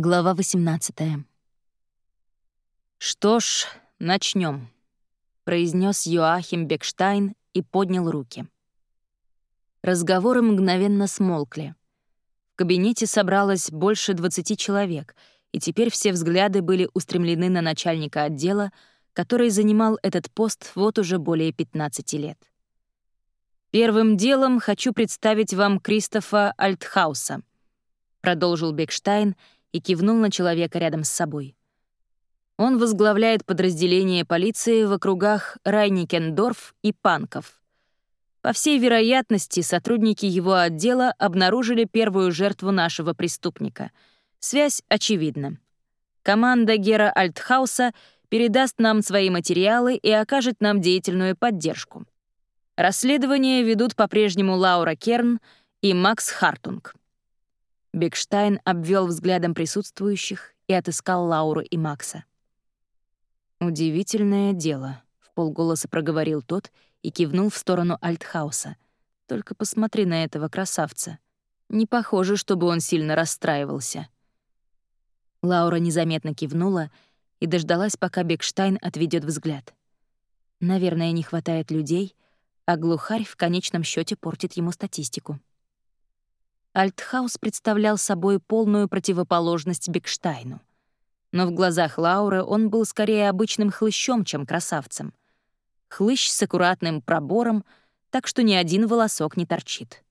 Глава 18. «Что ж, начнем, произнес Йоахим Бекштайн и поднял руки. Разговоры мгновенно смолкли. В кабинете собралось больше 20 человек, и теперь все взгляды были устремлены на начальника отдела, который занимал этот пост вот уже более 15 лет. «Первым делом хочу представить вам Кристофа Альтхауса», — продолжил Бекштайн — и кивнул на человека рядом с собой. Он возглавляет подразделение полиции в округах Райникендорф и Панков. По всей вероятности, сотрудники его отдела обнаружили первую жертву нашего преступника. Связь очевидна. Команда Гера Альтхауса передаст нам свои материалы и окажет нам деятельную поддержку. Расследование ведут по-прежнему Лаура Керн и Макс Хартунг. Бекштайн обвел взглядом присутствующих и отыскал Лауру и Макса. «Удивительное дело», — вполголоса проговорил тот и кивнул в сторону Альтхауса. «Только посмотри на этого красавца. Не похоже, чтобы он сильно расстраивался». Лаура незаметно кивнула и дождалась, пока Бекштайн отведет взгляд. Наверное, не хватает людей, а глухарь в конечном счете портит ему статистику. Альтхаус представлял собой полную противоположность Бекштайну. Но в глазах Лауры он был скорее обычным хлыщом, чем красавцем. Хлыщ с аккуратным пробором, так что ни один волосок не торчит.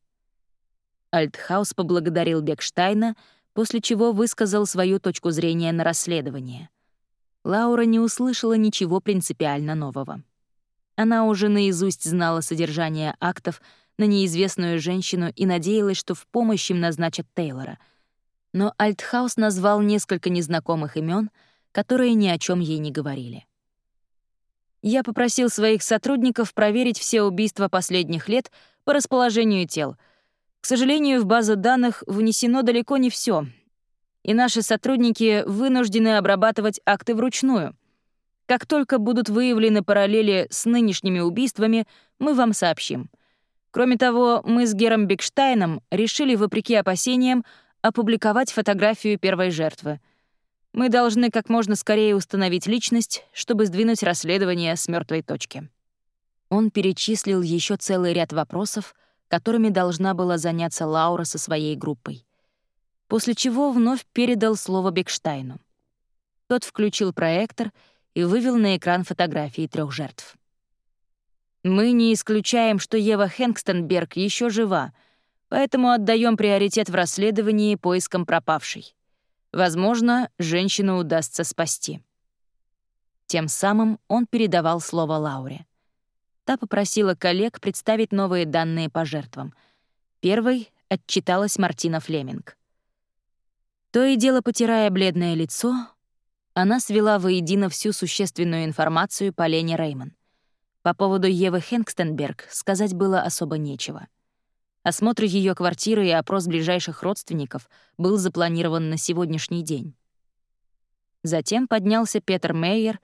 Альтхаус поблагодарил Бекштайна, после чего высказал свою точку зрения на расследование. Лаура не услышала ничего принципиально нового. Она уже наизусть знала содержание актов, на неизвестную женщину и надеялась, что в помощь им назначат Тейлора. Но Альтхаус назвал несколько незнакомых имен, которые ни о чем ей не говорили. Я попросил своих сотрудников проверить все убийства последних лет по расположению тел. К сожалению, в базу данных внесено далеко не все, и наши сотрудники вынуждены обрабатывать акты вручную. Как только будут выявлены параллели с нынешними убийствами, мы вам сообщим. Кроме того, мы с Гером Бекштайном решили, вопреки опасениям, опубликовать фотографию первой жертвы. Мы должны как можно скорее установить личность, чтобы сдвинуть расследование с мертвой точки. Он перечислил еще целый ряд вопросов, которыми должна была заняться Лаура со своей группой. После чего вновь передал слово Бекштайну. Тот включил проектор и вывел на экран фотографии трех жертв. Мы не исключаем, что Ева Хэнкстенберг еще жива, поэтому отдаем приоритет в расследовании поискам пропавшей. Возможно, женщину удастся спасти. Тем самым он передавал слово Лауре. Та попросила коллег представить новые данные по жертвам. Первой отчиталась Мартина Флеминг. То и дело, потирая бледное лицо, она свела воедино всю существенную информацию по Лене Реймон. По поводу Евы Хэнкстенберг сказать было особо нечего. Осмотр ее квартиры и опрос ближайших родственников был запланирован на сегодняшний день. Затем поднялся Петер Мейер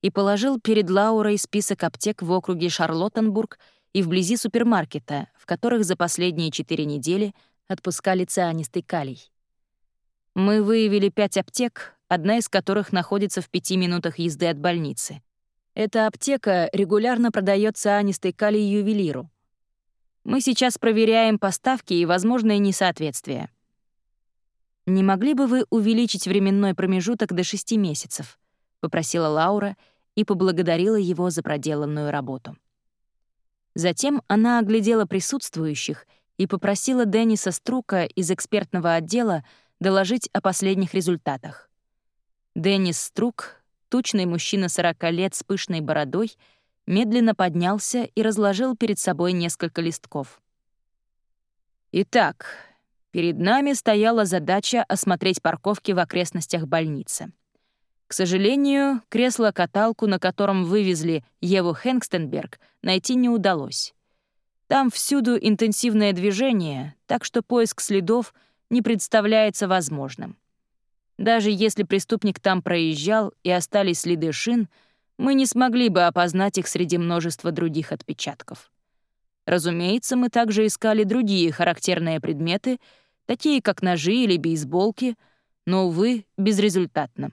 и положил перед Лаурой список аптек в округе Шарлоттенбург и вблизи супермаркета, в которых за последние четыре недели отпускали цианистый калий. Мы выявили пять аптек, одна из которых находится в пяти минутах езды от больницы. Эта аптека регулярно продает цианистый калий ювелиру. Мы сейчас проверяем поставки и возможные несоответствия. «Не могли бы вы увеличить временной промежуток до шести месяцев?» — попросила Лаура и поблагодарила его за проделанную работу. Затем она оглядела присутствующих и попросила Денниса Струка из экспертного отдела доложить о последних результатах. Деннис Струк Тучный мужчина 40 лет с пышной бородой медленно поднялся и разложил перед собой несколько листков. Итак, перед нами стояла задача осмотреть парковки в окрестностях больницы. К сожалению, кресло-каталку, на котором вывезли Еву Хэнкстенберг, найти не удалось. Там всюду интенсивное движение, так что поиск следов не представляется возможным. Даже если преступник там проезжал и остались следы шин, мы не смогли бы опознать их среди множества других отпечатков. Разумеется, мы также искали другие характерные предметы, такие как ножи или бейсболки, но, увы, безрезультатно.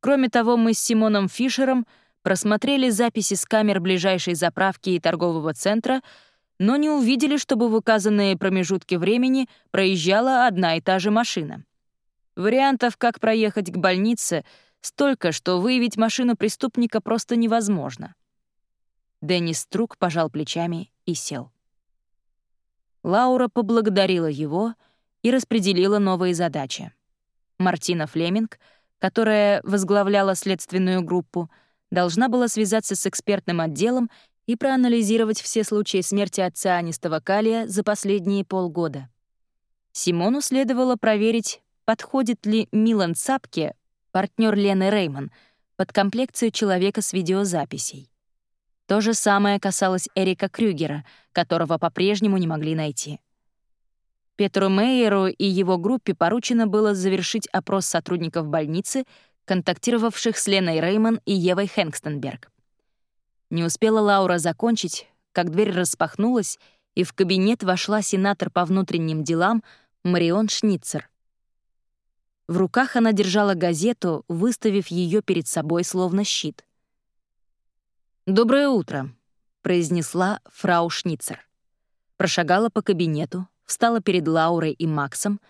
Кроме того, мы с Симоном Фишером просмотрели записи с камер ближайшей заправки и торгового центра, но не увидели, чтобы в указанные промежутки времени проезжала одна и та же машина. Вариантов, как проехать к больнице, столько, что выявить машину преступника просто невозможно. Деннис Струк пожал плечами и сел. Лаура поблагодарила его и распределила новые задачи. Мартина Флеминг, которая возглавляла следственную группу, должна была связаться с экспертным отделом и проанализировать все случаи смерти отца Анистого Калия за последние полгода. Симону следовало проверить, подходит ли Милан Цапке, партнер Лены Реймон, под комплекцию человека с видеозаписей. То же самое касалось Эрика Крюгера, которого по-прежнему не могли найти. Петру Мейеру и его группе поручено было завершить опрос сотрудников больницы, контактировавших с Леной Реймон и Евой Хэнкстенберг. Не успела Лаура закончить, как дверь распахнулась, и в кабинет вошла сенатор по внутренним делам Марион Шницер. В руках она держала газету, выставив ее перед собой словно щит. «Доброе утро», — произнесла фрау Шницер. Прошагала по кабинету, встала перед Лаурой и Максом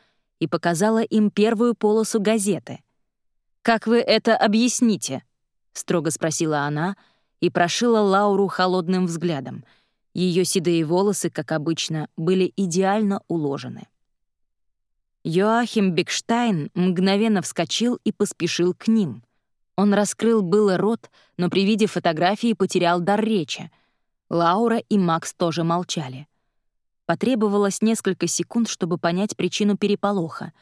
и показала им первую полосу газеты. «Как вы это объясните?» — строго спросила она и прошила Лауру холодным взглядом. Ее седые волосы, как обычно, были идеально уложены. Йоахим Бекштайн мгновенно вскочил и поспешил к ним. Он раскрыл было рот, но при виде фотографии потерял дар речи. Лаура и Макс тоже молчали. Потребовалось несколько секунд, чтобы понять причину переполоха.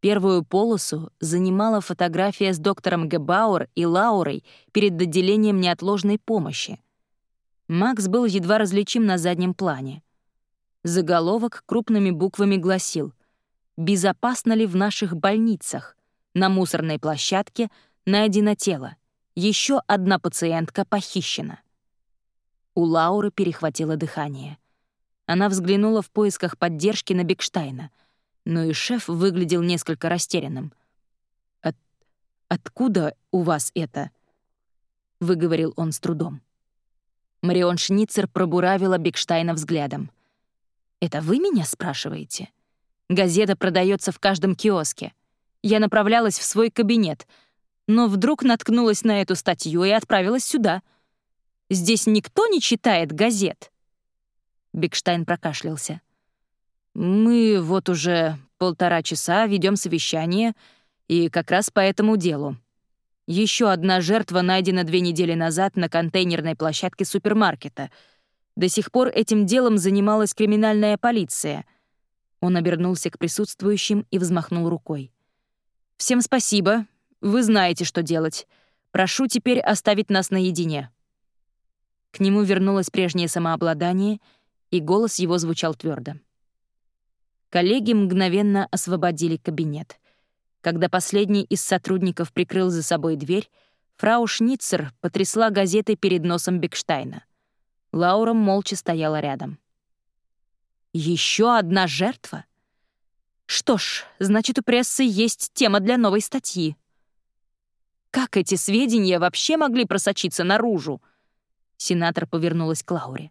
Первую полосу занимала фотография с доктором Гебауэр и Лаурой перед отделением неотложной помощи. Макс был едва различим на заднем плане. Заголовок крупными буквами гласил «Безопасно ли в наших больницах? На мусорной площадке найдено тело. Еще одна пациентка похищена». У Лауры перехватило дыхание — она взглянула в поисках поддержки на Бекштайна, но и шеф выглядел несколько растерянным. «От... «Откуда у вас это?» — выговорил он с трудом. Марион Шницер пробуравила Бекштайна взглядом. «Это вы меня спрашиваете? Газета продается в каждом киоске. Я направлялась в свой кабинет, но вдруг наткнулась на эту статью и отправилась сюда. Здесь никто не читает газет». Бигштайн прокашлялся. «Мы вот уже полтора часа ведем совещание, и как раз по этому делу. Еще одна жертва найдена две недели назад на контейнерной площадке супермаркета. До сих пор этим делом занималась криминальная полиция». Он обернулся к присутствующим и взмахнул рукой. «Всем спасибо. Вы знаете, что делать. Прошу теперь оставить нас наедине». К нему вернулось прежнее самообладание — и голос его звучал твердо. Коллеги мгновенно освободили кабинет. Когда последний из сотрудников прикрыл за собой дверь, фрау Шницер потрясла газетой перед носом Бекштайна. Лаура молча стояла рядом. Еще одна жертва? Что ж, значит, у прессы есть тема для новой статьи. Как эти сведения вообще могли просочиться наружу? Сенатор повернулась к Лауре.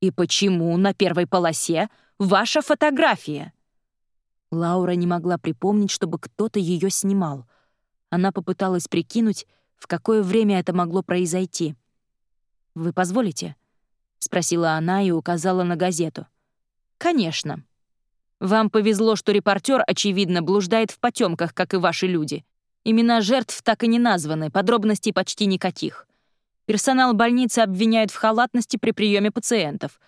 «И почему на первой полосе ваша фотография?» Лаура не могла припомнить, чтобы кто-то ее снимал. Она попыталась прикинуть, в какое время это могло произойти. «Вы позволите?» — спросила она и указала на газету. «Конечно. Вам повезло, что репортер, очевидно, блуждает в потемках, как и ваши люди. Имена жертв так и не названы, подробностей почти никаких. Персонал больницы обвиняют в халатности при приеме пациентов.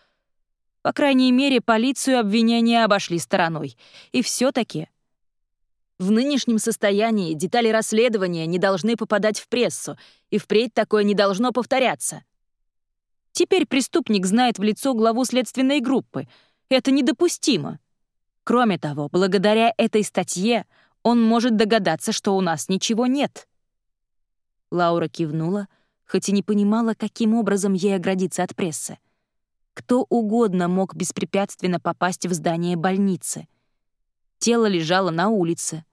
По крайней мере, полицию обвинения обошли стороной. И все таки В нынешнем состоянии детали расследования не должны попадать в прессу, и впредь такое не должно повторяться. Теперь преступник знает в лицо главу следственной группы. Это недопустимо. Кроме того, благодаря этой статье он может догадаться, что у нас ничего нет. Лаура кивнула, хоть и не понимала, каким образом ей оградиться от прессы. Кто угодно мог беспрепятственно попасть в здание больницы. Тело лежало на улице.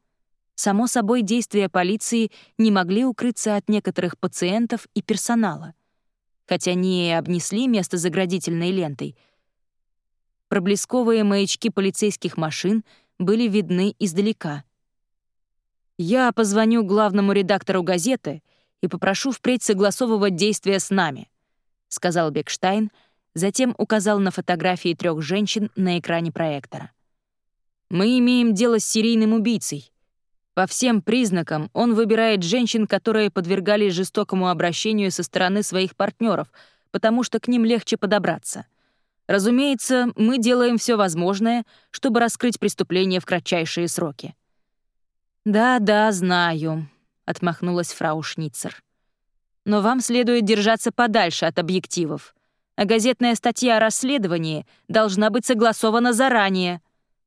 Само собой, действия полиции не могли укрыться от некоторых пациентов и персонала. Хотя они и обнесли место заградительной лентой, проблесковые маячки полицейских машин были видны издалека. «Я позвоню главному редактору газеты и попрошу впредь согласовывать действия с нами», — сказал Бекштайн, затем указал на фотографии трех женщин на экране проектора. «Мы имеем дело с серийным убийцей, по всем признакам он выбирает женщин, которые подвергались жестокому обращению со стороны своих партнеров, потому что к ним легче подобраться. Разумеется, мы делаем все возможное, чтобы раскрыть преступление в кратчайшие сроки. «Да-да, знаю», — отмахнулась фрау Шницер. «Но вам следует держаться подальше от объективов, а газетная статья о расследовании должна быть согласована заранее.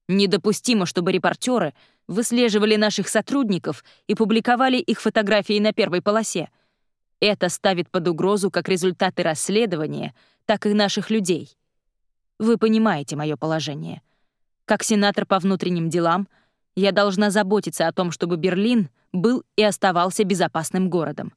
Недопустимо, чтобы репортеры выслеживали наших сотрудников и публиковали их фотографии на первой полосе. Это ставит под угрозу как результаты расследования, так и наших людей. Вы понимаете мое положение. Как сенатор по внутренним делам, я должна заботиться о том, чтобы Берлин был и оставался безопасным городом.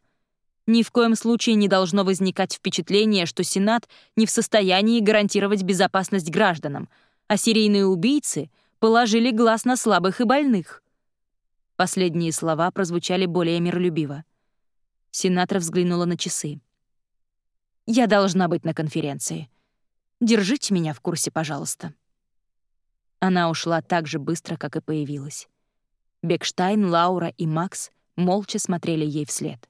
Ни в коем случае не должно возникать впечатление, что Сенат не в состоянии гарантировать безопасность гражданам, а серийные убийцы положили глаз на слабых и больных. Последние слова прозвучали более миролюбиво. Сенатор взглянула на часы. «Я должна быть на конференции. Держите меня в курсе, пожалуйста». Она ушла так же быстро, как и появилась. Бекштайн, Лаура и Макс молча смотрели ей вслед.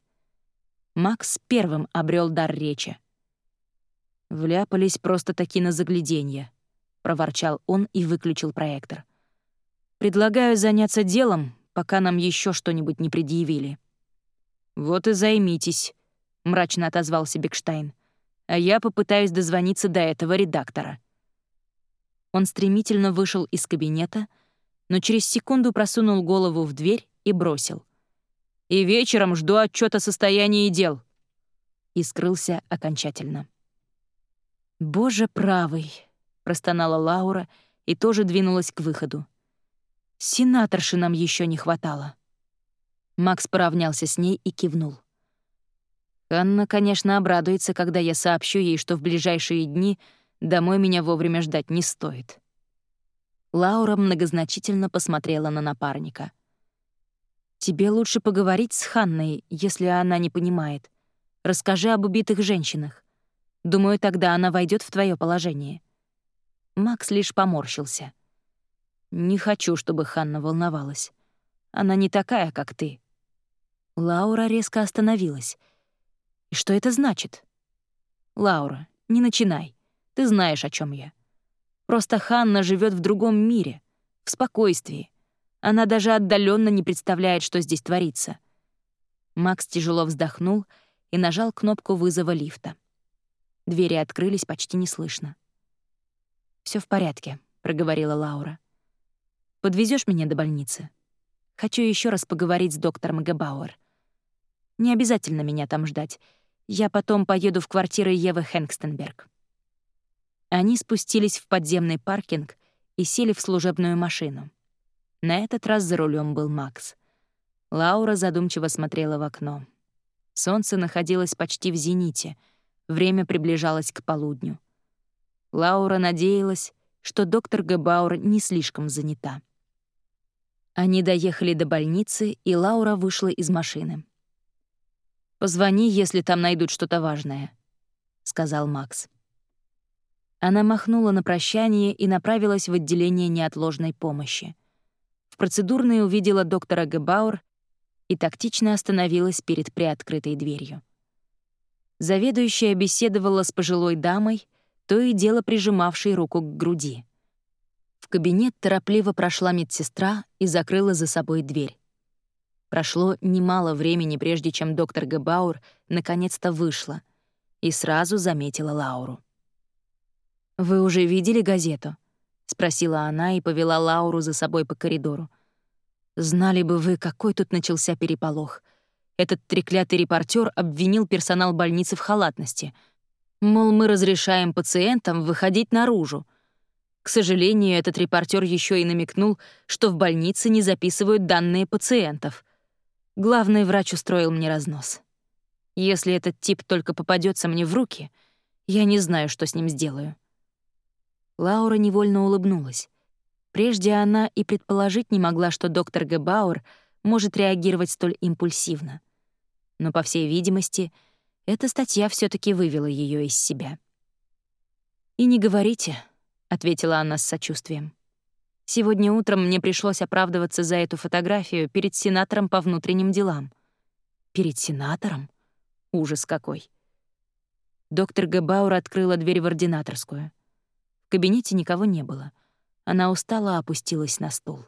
Макс первым обрел дар речи. «Вляпались просто-таки на загляденье», — проворчал он и выключил проектор. «Предлагаю заняться делом, пока нам еще что-нибудь не предъявили». «Вот и займитесь», — мрачно отозвался Бекштайн. «А я попытаюсь дозвониться до этого редактора». Он стремительно вышел из кабинета, но через секунду просунул голову в дверь и бросил. «И вечером жду отчет о состоянии дел». И скрылся окончательно. «Боже правый!» — простонала Лаура и тоже двинулась к выходу. «Сенаторши нам еще не хватало». Макс поравнялся с ней и кивнул. Анна, конечно, обрадуется, когда я сообщу ей, что в ближайшие дни домой меня вовремя ждать не стоит. Лаура многозначительно посмотрела на напарника. «Тебе лучше поговорить с Ханной, если она не понимает. Расскажи об убитых женщинах. Думаю, тогда она войдет в твое положение». Макс лишь поморщился. «Не хочу, чтобы Ханна волновалась. Она не такая, как ты». Лаура резко остановилась. «И что это значит?» «Лаура, не начинай. Ты знаешь, о чем я. Просто Ханна живет в другом мире, в спокойствии. Она даже отдаленно не представляет, что здесь творится». Макс тяжело вздохнул и нажал кнопку вызова лифта. Двери открылись почти неслышно. Все в порядке», — проговорила Лаура. Подвезешь меня до больницы? Хочу еще раз поговорить с доктором Гебауэр. Не обязательно меня там ждать. Я потом поеду в квартиру Евы Хэнкстенберг». Они спустились в подземный паркинг и сели в служебную машину. На этот раз за рулем был Макс. Лаура задумчиво смотрела в окно. Солнце находилось почти в зените, время приближалось к полудню. Лаура надеялась, что доктор Гебауэр не слишком занята. Они доехали до больницы, и Лаура вышла из машины. «Позвони, если там найдут что-то важное», — сказал Макс. Она махнула на прощание и направилась в отделение неотложной помощи. В процедурной увидела доктора Гебауэр и тактично остановилась перед приоткрытой дверью. Заведующая беседовала с пожилой дамой, то и дело прижимавшей руку к груди. В кабинет торопливо прошла медсестра и закрыла за собой дверь. Прошло немало времени, прежде чем доктор Гебаур наконец-то вышла и сразу заметила Лауру. «Вы уже видели газету?» — спросила она и повела Лауру за собой по коридору. «Знали бы вы, какой тут начался переполох. Этот треклятый репортер обвинил персонал больницы в халатности — Мол, мы разрешаем пациентам выходить наружу. К сожалению, этот репортер еще и намекнул, что в больнице не записывают данные пациентов. Главный врач устроил мне разнос. Если этот тип только попадется мне в руки, я не знаю, что с ним сделаю. Лаура невольно улыбнулась. Прежде она и предположить не могла, что доктор Гебауэр может реагировать столь импульсивно. Но, по всей видимости, эта статья все таки вывела ее из себя. «И не говорите», — ответила она с сочувствием. «Сегодня утром мне пришлось оправдываться за эту фотографию перед сенатором по внутренним делам». «Перед сенатором? Ужас какой!» Доктор Гебауэр открыла дверь в ординаторскую. В кабинете никого не было. Она устало опустилась на стул.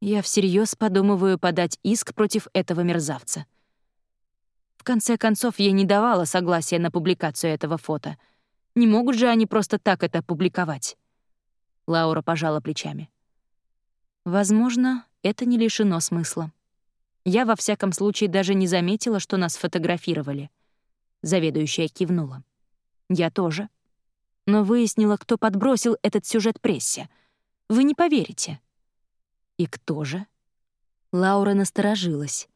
Я всерьез подумываю подать иск против этого мерзавца. В конце концов, я не давала согласия на публикацию этого фото. Не могут же они просто так это публиковать. Лаура пожала плечами. Возможно, это не лишено смысла. Я, во всяком случае, даже не заметила, что нас фотографировали. Заведующая кивнула. Я тоже но выяснила, кто подбросил этот сюжет прессе. Вы не поверите. И кто же? Лаура насторожилась.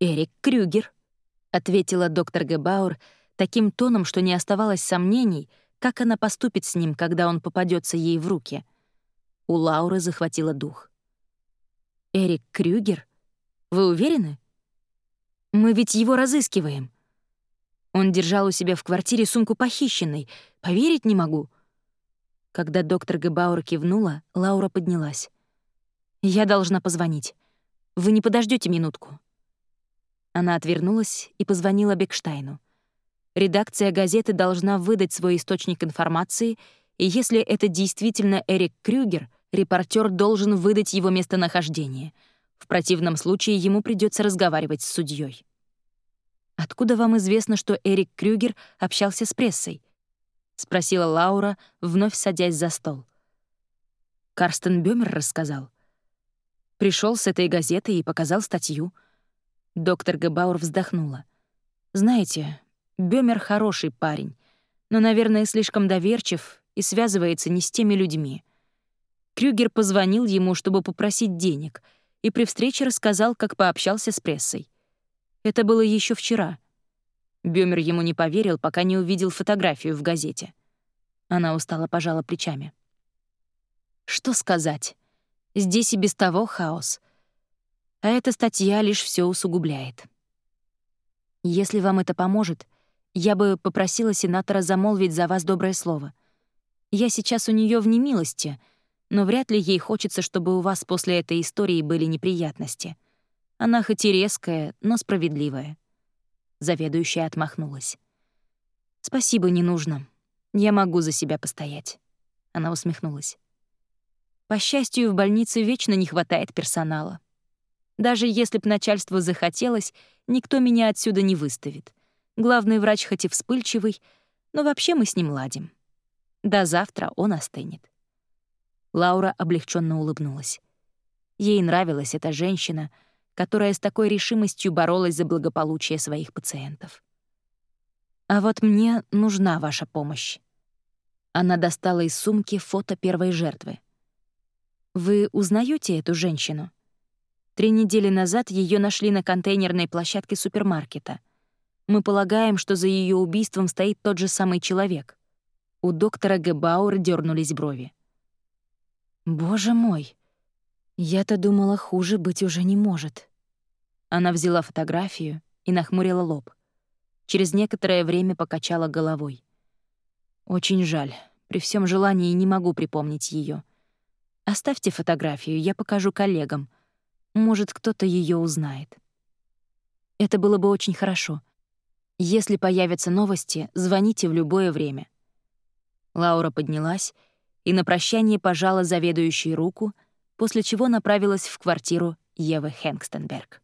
«Эрик Крюгер», — ответила доктор Гебауэр таким тоном, что не оставалось сомнений, как она поступит с ним, когда он попадется ей в руки. У Лауры захватило дух. «Эрик Крюгер? Вы уверены? Мы ведь его разыскиваем. Он держал у себя в квартире сумку похищенной. Поверить не могу. Когда доктор Гебауэр кивнула, Лаура поднялась. «Я должна позвонить. Вы не подождете минутку?» Она отвернулась и позвонила Бекштайну. Редакция газеты должна выдать свой источник информации, и если это действительно Эрик Крюгер, репортер должен выдать его местонахождение. В противном случае ему придется разговаривать с судьей. «Откуда вам известно, что Эрик Крюгер общался с прессой?» — спросила Лаура, вновь садясь за стол. Карстен Бёмер рассказал. Пришел с этой газеты и показал статью. Доктор Гебаур вздохнула. «Знаете, Бёмер хороший парень, но, наверное, слишком доверчив и связывается не с теми людьми. Крюгер позвонил ему, чтобы попросить денег, и при встрече рассказал, как пообщался с прессой. Это было еще вчера. Бёмер ему не поверил, пока не увидел фотографию в газете. Она устало пожала плечами. Что сказать? Здесь и без того хаос. А эта статья лишь все усугубляет. Если вам это поможет, я бы попросила сенатора замолвить за вас доброе слово. Я сейчас у нее в немилости, но вряд ли ей хочется, чтобы у вас после этой истории были неприятности — она хоть и резкая, но справедливая. Заведующая отмахнулась. «Спасибо, не нужно. Я могу за себя постоять». Она усмехнулась. «По счастью, в больнице вечно не хватает персонала. Даже если б начальству захотелось, никто меня отсюда не выставит. Главный врач хоть и вспыльчивый, но вообще мы с ним ладим. До завтра он остынет». Лаура облегченно улыбнулась. Ей нравилась эта женщина — которая с такой решимостью боролась за благополучие своих пациентов. «А вот мне нужна ваша помощь». Она достала из сумки фото первой жертвы. «Вы узнаете эту женщину?» Три недели назад ее нашли на контейнерной площадке супермаркета. Мы полагаем, что за ее убийством стоит тот же самый человек. У доктора Гебауэр дернулись брови. «Боже мой! Я-то думала, хуже быть уже не может». Она взяла фотографию и нахмурила лоб. Через некоторое время покачала головой. «Очень жаль. При всем желании не могу припомнить ее. Оставьте фотографию, я покажу коллегам. Может, кто-то ее узнает». Это было бы очень хорошо. Если появятся новости, звоните в любое время. Лаура поднялась и на прощание пожала заведующей руку, после чего направилась в квартиру Евы Хэнкстенберг.